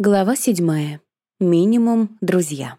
Глава седьмая. Минимум друзья.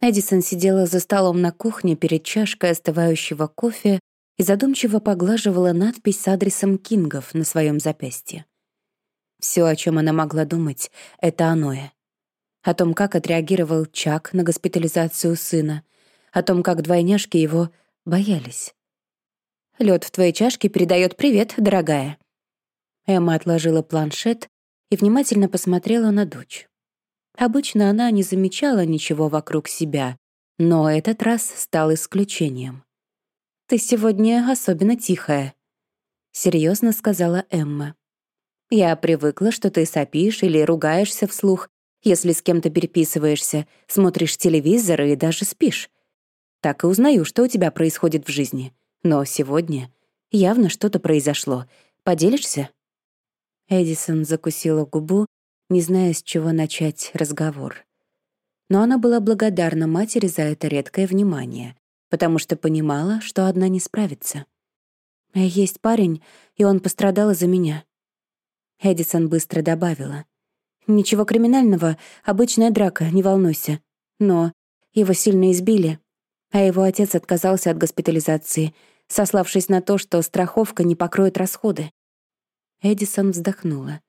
Эдисон сидела за столом на кухне перед чашкой остывающего кофе и задумчиво поглаживала надпись с адресом Кингов на своем запястье. Все, о чем она могла думать, — это оное. О том, как отреагировал Чак на госпитализацию сына, о том, как двойняшки его боялись. Лед в твоей чашке передает привет, дорогая». Эмма отложила планшет и внимательно посмотрела на дочь. Обычно она не замечала ничего вокруг себя, но этот раз стал исключением. «Ты сегодня особенно тихая», — серьезно сказала Эмма. «Я привыкла, что ты сопишь или ругаешься вслух, если с кем-то переписываешься, смотришь телевизор и даже спишь. Так и узнаю, что у тебя происходит в жизни. Но сегодня явно что-то произошло. Поделишься?» Эдисон закусила губу, не зная, с чего начать разговор. Но она была благодарна матери за это редкое внимание, потому что понимала, что одна не справится. «А «Есть парень, и он пострадал из-за меня». Эдисон быстро добавила. «Ничего криминального, обычная драка, не волнуйся. Но его сильно избили, а его отец отказался от госпитализации, сославшись на то, что страховка не покроет расходы. Эдисон вздохнула.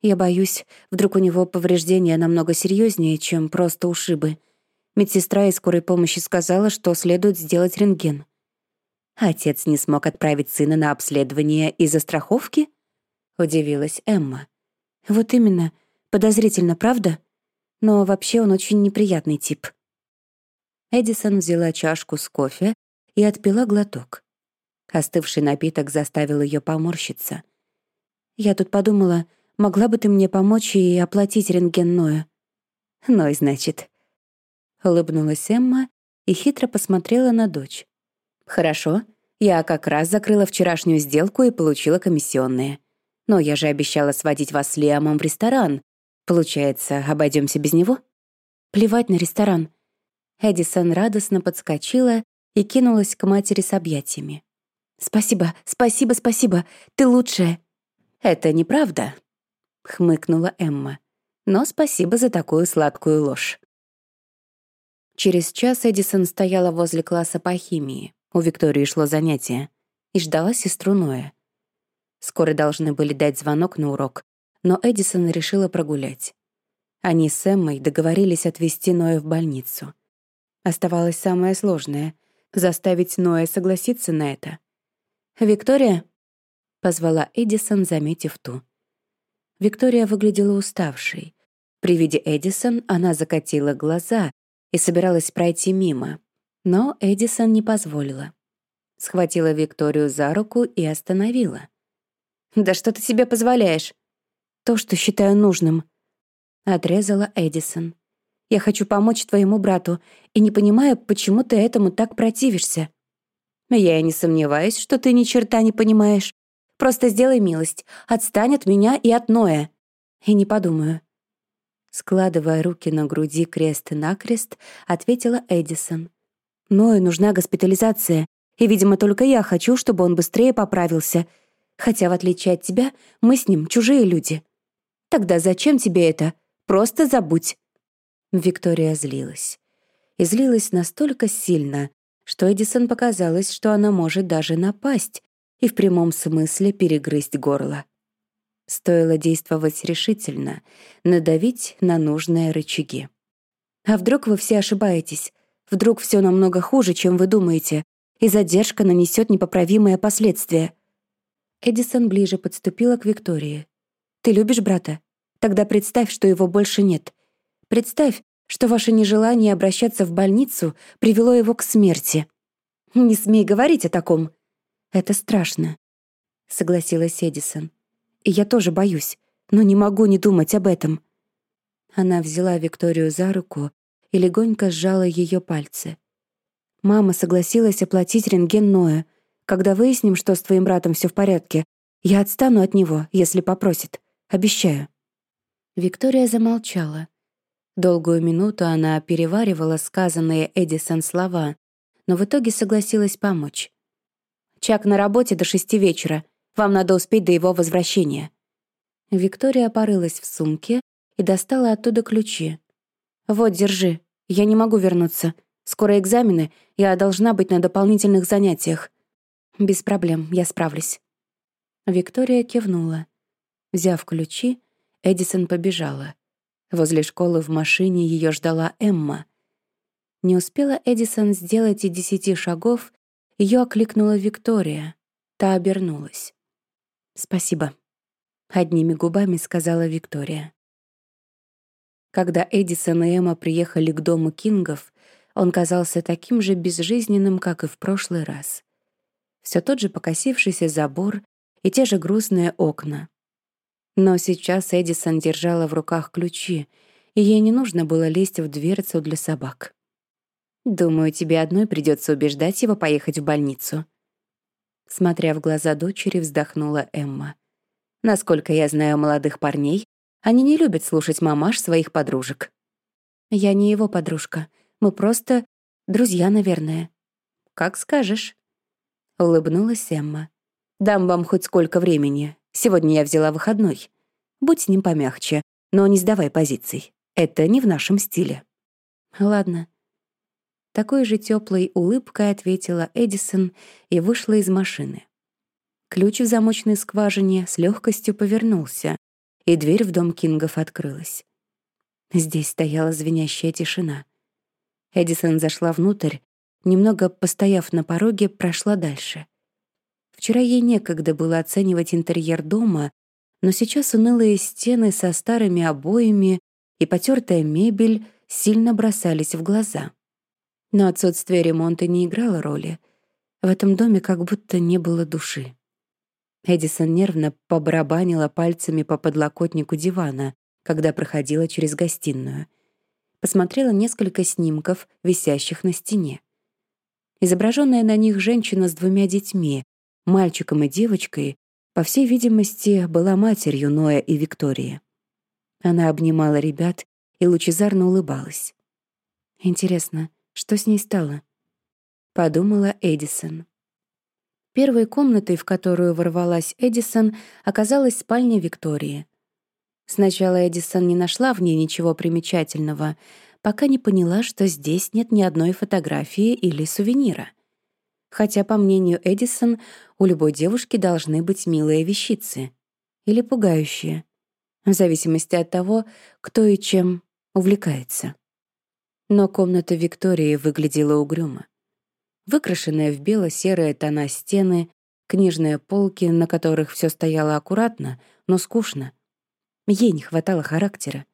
«Я боюсь, вдруг у него повреждения намного серьезнее, чем просто ушибы. Медсестра из скорой помощи сказала, что следует сделать рентген». «Отец не смог отправить сына на обследование из-за страховки?» — удивилась Эмма. «Вот именно. Подозрительно, правда? Но вообще он очень неприятный тип». Эдисон взяла чашку с кофе и отпила глоток. Остывший напиток заставил ее поморщиться. Я тут подумала, могла бы ты мне помочь и оплатить рентген Ноя? Ной, значит. Улыбнулась Эмма и хитро посмотрела на дочь. Хорошо, я как раз закрыла вчерашнюю сделку и получила комиссионные. Но я же обещала сводить вас с Лиамом в ресторан. Получается, обойдемся без него? Плевать на ресторан. Эдисон радостно подскочила и кинулась к матери с объятиями. «Спасибо, спасибо, спасибо, ты лучшая!» «Это неправда», — хмыкнула Эмма. «Но спасибо за такую сладкую ложь». Через час Эдисон стояла возле класса по химии. У Виктории шло занятие. И ждала сестру Ноя. Скоро должны были дать звонок на урок, но Эдисон решила прогулять. Они с Эммой договорились отвезти Ноя в больницу. Оставалось самое сложное — заставить Ноя согласиться на это. «Виктория?» — позвала Эдисон, заметив ту. Виктория выглядела уставшей. При виде Эдисон она закатила глаза и собиралась пройти мимо, но Эдисон не позволила. Схватила Викторию за руку и остановила. «Да что ты себе позволяешь?» «То, что считаю нужным», — отрезала Эдисон. «Я хочу помочь твоему брату и не понимаю, почему ты этому так противишься». «Я и не сомневаюсь, что ты ни черта не понимаешь. Просто сделай милость. Отстань от меня и от Ноя. И не подумаю». Складывая руки на груди крест-накрест, ответила Эдисон. «Ною нужна госпитализация, и, видимо, только я хочу, чтобы он быстрее поправился. Хотя, в отличие от тебя, мы с ним чужие люди. Тогда зачем тебе это? Просто забудь». Виктория злилась. И злилась настолько сильно, что Эдисон показалось, что она может даже напасть, и в прямом смысле перегрызть горло. Стоило действовать решительно, надавить на нужные рычаги. А вдруг вы все ошибаетесь? Вдруг все намного хуже, чем вы думаете, и задержка нанесет непоправимые последствия? Эдисон ближе подступила к Виктории. «Ты любишь брата? Тогда представь, что его больше нет. Представь, что ваше нежелание обращаться в больницу привело его к смерти. Не смей говорить о таком», «Это страшно», — согласилась Эдисон. «И я тоже боюсь, но не могу не думать об этом». Она взяла Викторию за руку и легонько сжала ее пальцы. «Мама согласилась оплатить рентген Ноя. Когда выясним, что с твоим братом все в порядке, я отстану от него, если попросит. Обещаю». Виктория замолчала. Долгую минуту она переваривала сказанные Эдисон слова, но в итоге согласилась помочь. Чак на работе до шести вечера. Вам надо успеть до его возвращения». Виктория порылась в сумке и достала оттуда ключи. «Вот, держи. Я не могу вернуться. Скоро экзамены, я должна быть на дополнительных занятиях». «Без проблем, я справлюсь». Виктория кивнула. Взяв ключи, Эдисон побежала. Возле школы в машине ее ждала Эмма. Не успела Эдисон сделать и десяти шагов, ее окликнула Виктория. Та обернулась. «Спасибо», — одними губами сказала Виктория. Когда Эдисон и Эмма приехали к дому Кингов, он казался таким же безжизненным, как и в прошлый раз. Все тот же покосившийся забор и те же грустные окна. Но сейчас Эдисон держала в руках ключи, и ей не нужно было лезть в дверцу для собак. «Думаю, тебе одной придется убеждать его поехать в больницу». Смотря в глаза дочери, вздохнула Эмма. «Насколько я знаю молодых парней, они не любят слушать мамаш своих подружек». «Я не его подружка. Мы просто друзья, наверное». «Как скажешь». Улыбнулась Эмма. «Дам вам хоть сколько времени. Сегодня я взяла выходной. Будь с ним помягче, но не сдавай позиций. Это не в нашем стиле». «Ладно». Такой же теплой улыбкой ответила Эдисон и вышла из машины. Ключ в замочной скважине с легкостью повернулся, и дверь в дом Кингов открылась. Здесь стояла звенящая тишина. Эдисон зашла внутрь, немного постояв на пороге, прошла дальше — Вчера ей некогда было оценивать интерьер дома, но сейчас унылые стены со старыми обоями и потертая мебель сильно бросались в глаза. Но отсутствие ремонта не играло роли. В этом доме как будто не было души. Эдисон нервно побарабанила пальцами по подлокотнику дивана, когда проходила через гостиную. Посмотрела несколько снимков, висящих на стене. Изображенная на них женщина с двумя детьми, мальчиком и девочкой, по всей видимости, была матерью Ноя и Виктории. Она обнимала ребят и лучезарно улыбалась. «Интересно, что с ней стало?» — подумала Эдисон. Первой комнатой, в которую ворвалась Эдисон, оказалась спальня Виктории. Сначала Эдисон не нашла в ней ничего примечательного, пока не поняла, что здесь нет ни одной фотографии или сувенира. Хотя, по мнению Эдисон, у любой девушки должны быть милые вещицы. Или пугающие. В зависимости от того, кто и чем увлекается. Но комната Виктории выглядела угрюмо. Выкрашенные в бело-серые тона стены, книжные полки, на которых все стояло аккуратно, но скучно. Ей не хватало характера.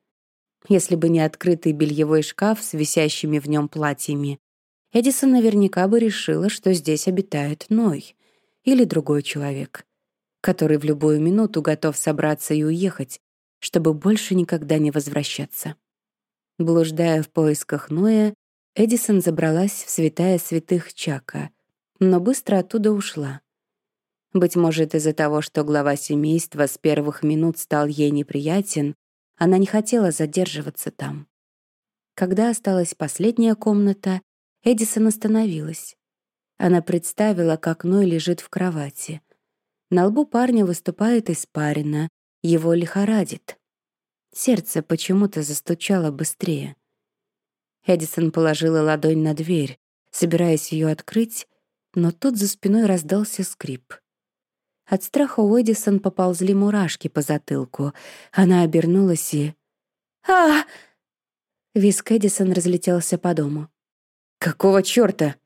Если бы не открытый бельевой шкаф с висящими в нем платьями, Эдисон наверняка бы решила, что здесь обитает Ной или другой человек, который в любую минуту готов собраться и уехать, чтобы больше никогда не возвращаться. Блуждая в поисках Ноя, Эдисон забралась в святая святых Чака, но быстро оттуда ушла. Быть может, из-за того, что глава семейства с первых минут стал ей неприятен, она не хотела задерживаться там. Когда осталась последняя комната, Эдисон остановилась. Она представила, как Ной лежит в кровати. На лбу парня выступает испарина, его лихорадит. Сердце почему-то застучало быстрее. Эдисон положила ладонь на дверь, собираясь ее открыть, но тут за спиной раздался скрип. От страха у Эдисон поползли мурашки по затылку. Она обернулась и... а Виск Эдисон разлетелся по дому. «Какого чёрта?»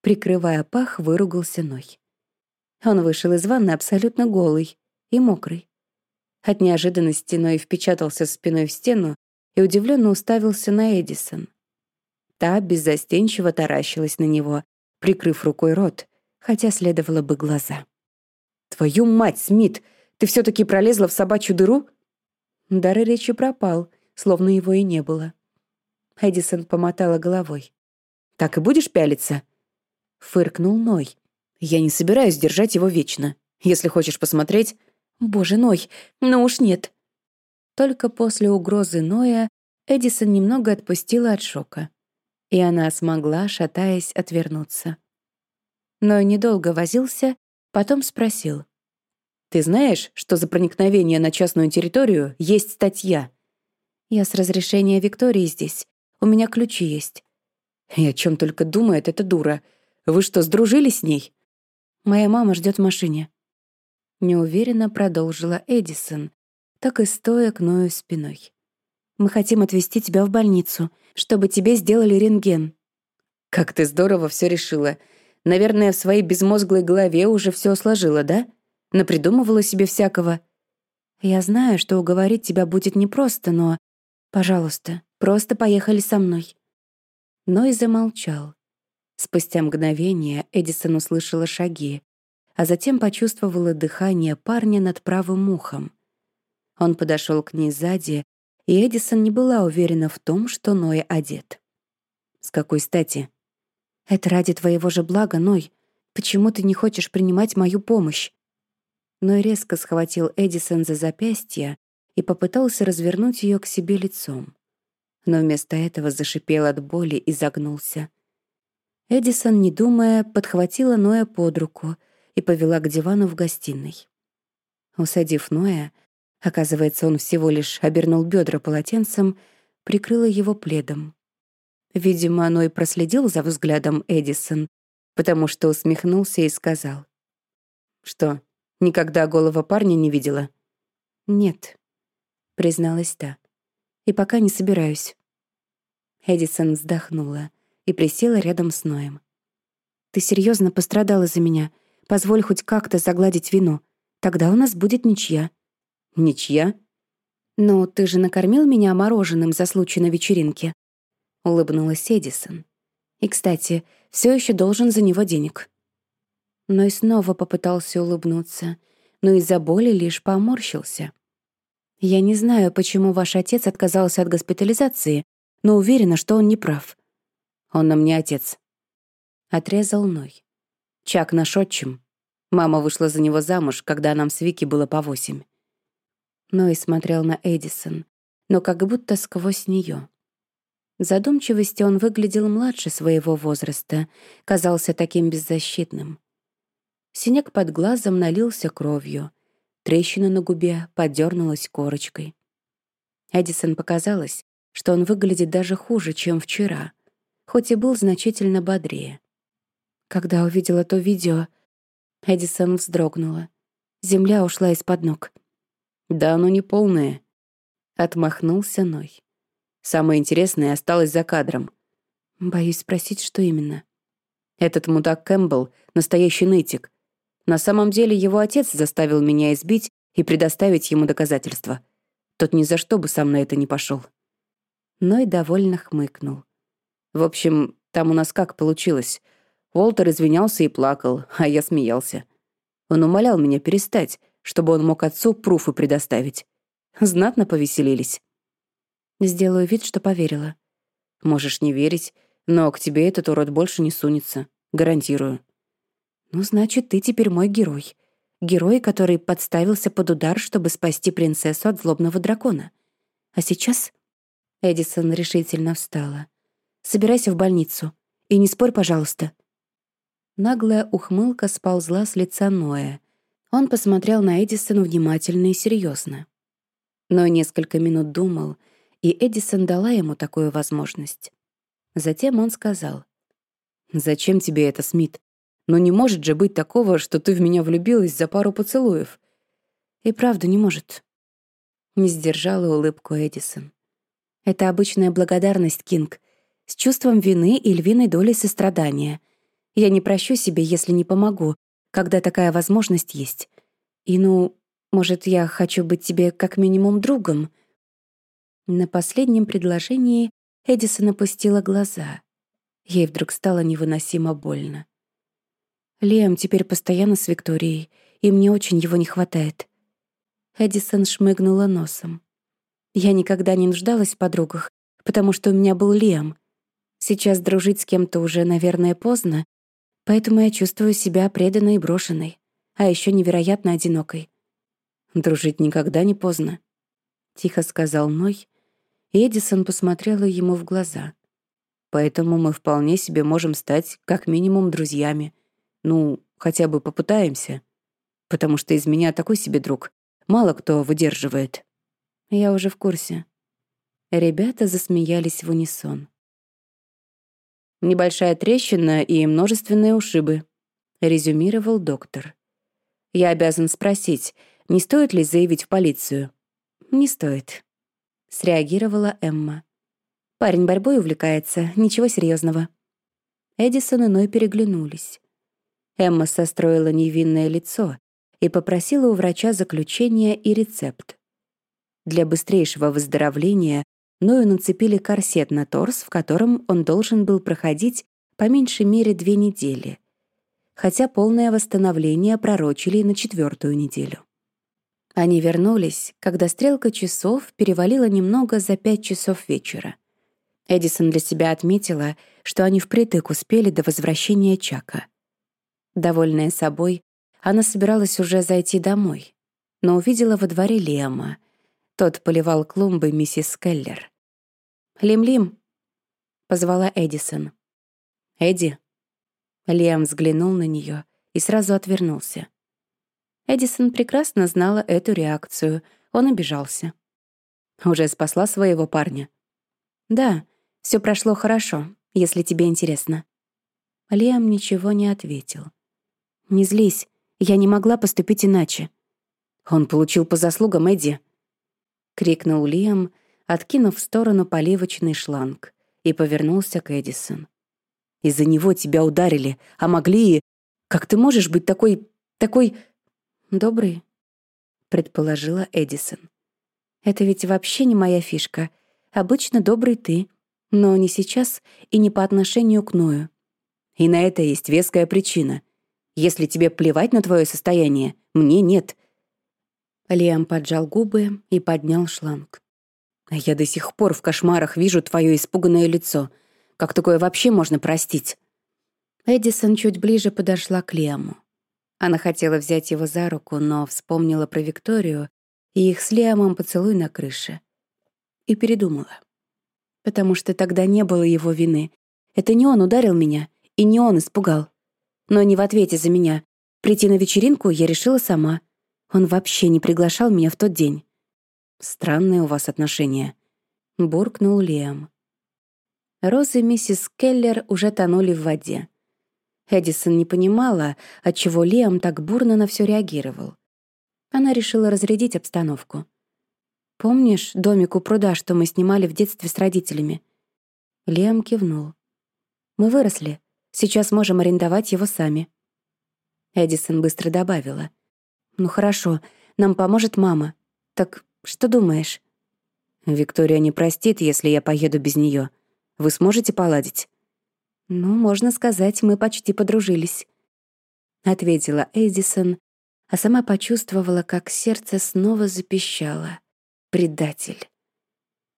Прикрывая пах, выругался Ной. Он вышел из ванны абсолютно голый и мокрый. От неожиданности Ной впечатался спиной в стену и удивленно уставился на Эдисон. Та беззастенчиво таращилась на него, прикрыв рукой рот, хотя следовало бы глаза. «Твою мать, Смит! Ты все таки пролезла в собачью дыру?» Дар речи пропал, словно его и не было. Эдисон помотала головой. Так и будешь пялиться?» Фыркнул Ной. «Я не собираюсь держать его вечно. Если хочешь посмотреть...» «Боже, Ной, ну уж нет». Только после угрозы Ноя Эдисон немного отпустила от шока. И она смогла, шатаясь, отвернуться. Ной недолго возился, потом спросил. Ты знаешь, что за проникновение на частную территорию есть статья? Я с разрешения Виктории здесь. У меня ключи есть. И о чем только думает эта дура. Вы что, сдружились с ней? Моя мама ждет в машине. Неуверенно продолжила Эдисон, так и стоя к Ною спиной. Мы хотим отвезти тебя в больницу, чтобы тебе сделали рентген. Как ты здорово все решила. Наверное, в своей безмозглой голове уже все сложила, да? Напридумывала себе всякого. Я знаю, что уговорить тебя будет непросто, но... Пожалуйста, просто поехали со мной. Но и замолчал. Спустя мгновение Эдисон услышала шаги, а затем почувствовала дыхание парня над правым ухом. Он подошел к ней сзади, и Эдисон не была уверена в том, что Ной одет. «С какой стати?» «Это ради твоего же блага, Ной. Почему ты не хочешь принимать мою помощь?» Ной резко схватил Эдисон за запястье и попытался развернуть ее к себе лицом. Но вместо этого зашипел от боли и загнулся. Эдисон, не думая, подхватила Ноя под руку и повела к дивану в гостиной. Усадив Ноя, оказывается, он всего лишь обернул бедра полотенцем, прикрыла его пледом. Видимо, Ной проследил за взглядом Эдисон, потому что усмехнулся и сказал. «Что, никогда голого парня не видела?» «Нет», — призналась та. «И пока не собираюсь». Эдисон вздохнула и присела рядом с Ноем. «Ты серьезно пострадала за меня? Позволь хоть как-то загладить вину. Тогда у нас будет ничья». «Ничья?» «Ну, ты же накормил меня мороженым за случай на вечеринке», улыбнулась Эдисон. И, кстати, все еще должен за него денег. Но и снова попытался улыбнуться, но из-за боли лишь поморщился. Я не знаю, почему ваш отец отказался от госпитализации, но уверена, что он не прав. Он нам не отец. Отрезал Ной. Чак наш отчим. Мама вышла за него замуж, когда нам с Вики было по восемь. Ной смотрел на Эдисон, но как будто сквозь нее. В задумчивости он выглядел младше своего возраста, казался таким беззащитным. Синяк под глазом налился кровью, трещина на губе подернулась корочкой. Эдисон показалось, что он выглядит даже хуже, чем вчера, хоть и был значительно бодрее. Когда увидела то видео, Эдисон вздрогнула. Земля ушла из-под ног. «Да оно не полное», — отмахнулся Ной. Самое интересное осталось за кадром. Боюсь спросить, что именно. Этот мудак Кэмпбелл — настоящий нытик. На самом деле его отец заставил меня избить и предоставить ему доказательства. Тот ни за что бы сам на это не пошел. Ной довольно хмыкнул. В общем, там у нас как получилось. Уолтер извинялся и плакал, а я смеялся. Он умолял меня перестать, чтобы он мог отцу пруфы предоставить. Знатно повеселились. Сделаю вид, что поверила. Можешь не верить, но к тебе этот урод больше не сунется. Гарантирую. Ну, значит, ты теперь мой герой. Герой, который подставился под удар, чтобы спасти принцессу от злобного дракона. А сейчас... Эдисон решительно встала. «Собирайся в больницу. И не спорь, пожалуйста». Наглая ухмылка сползла с лица Ноя. Он посмотрел на Эдисон внимательно и серьезно. Но несколько минут думал, и Эдисон дала ему такую возможность. Затем он сказал, «Зачем тебе это, Смит? Но не может же быть такого, что ты в меня влюбилась за пару поцелуев». «И правда не может». Не сдержала улыбку Эдисон. «Это обычная благодарность, Кинг, с чувством вины и львиной долей сострадания. Я не прощу себе, если не помогу, когда такая возможность есть. И ну, может, я хочу быть тебе как минимум другом, на последнем предложении Эдисон опустила глаза. Ей вдруг стало невыносимо больно. Лем теперь постоянно с Викторией, и мне очень его не хватает. Эдисон шмыгнула носом. Я никогда не нуждалась в подругах, потому что у меня был Лем. Сейчас дружить с кем-то уже, наверное, поздно, поэтому я чувствую себя преданной и брошенной, а еще невероятно одинокой. «Дружить никогда не поздно», — тихо сказал Ной, Эдисон посмотрела ему в глаза. «Поэтому мы вполне себе можем стать как минимум друзьями. Ну, хотя бы попытаемся». потому что из меня такой себе друг. Мало кто выдерживает. Я уже в курсе. Ребята засмеялись в унисон. Небольшая трещина и множественные ушибы, резюмировал доктор. Я обязан спросить, не стоит ли заявить в полицию? Не стоит, среагировала Эмма. Парень борьбой увлекается, ничего серьезного. Эдисон и Ной переглянулись. Эмма состроила невинное лицо и попросила у врача заключение и рецепт. Для быстрейшего выздоровления Ною нацепили корсет на торс, в котором он должен был проходить по меньшей мере две недели, хотя полное восстановление пророчили на четвертую неделю. Они вернулись, когда стрелка часов перевалила немного за пять часов вечера. Эдисон для себя отметила, что они впритык успели до возвращения Чака. Довольная собой, она собиралась уже зайти домой, но увидела во дворе Лема. Тот поливал клумбы миссис Келлер. «Лим-Лим!» — позвала Эдисон. «Эдди?» Лиам взглянул на нее и сразу отвернулся. Эдисон прекрасно знала эту реакцию. Он обижался. «Уже спасла своего парня?» «Да, все прошло хорошо, если тебе интересно». Лиам ничего не ответил. «Не злись, я не могла поступить иначе». «Он получил по заслугам Эдди», — крикнул Лиам, откинув в сторону поливочный шланг, и повернулся к Эдисон. «Из-за него тебя ударили, а могли и... Как ты можешь быть такой... такой... добрый?» — предположила Эдисон. «Это ведь вообще не моя фишка. Обычно добрый ты, но не сейчас и не по отношению к Ною. И на это есть веская причина. Если тебе плевать на твое состояние, мне нет». Лиам поджал губы и поднял шланг. «Я до сих пор в кошмарах вижу твое испуганное лицо. Как такое вообще можно простить?» Эдисон чуть ближе подошла к Лиаму. Она хотела взять его за руку, но вспомнила про Викторию и их с Лиамом поцелуй на крыше. И передумала потому что тогда не было его вины. Это не он ударил меня, и не он испугал. Но не в ответе за меня. Прийти на вечеринку я решила сама. Он вообще не приглашал меня в тот день. «Странные у вас отношения», — буркнул Лиам. Розы миссис Келлер уже тонули в воде. Эдисон не понимала, отчего Лиам так бурно на все реагировал. Она решила разрядить обстановку. Помнишь домик у пруда, что мы снимали в детстве с родителями?» Лем кивнул. «Мы выросли. Сейчас можем арендовать его сами». Эдисон быстро добавила. «Ну хорошо, нам поможет мама. Так что думаешь?» «Виктория не простит, если я поеду без нее. Вы сможете поладить?» «Ну, можно сказать, мы почти подружились», — ответила Эдисон, а сама почувствовала, как сердце снова запищало предатель.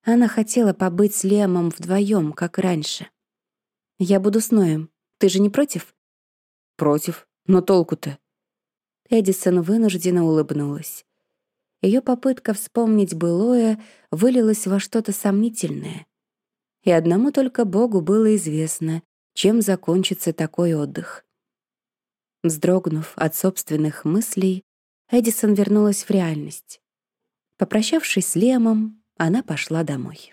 Она хотела побыть с Лемом вдвоем, как раньше. «Я буду с Ноем. Ты же не против?» «Против. Но толку-то?» Эдисон вынужденно улыбнулась. Ее попытка вспомнить былое вылилась во что-то сомнительное. И одному только Богу было известно, чем закончится такой отдых. Вздрогнув от собственных мыслей, Эдисон вернулась в реальность. Попрощавшись с Лемом, она пошла домой.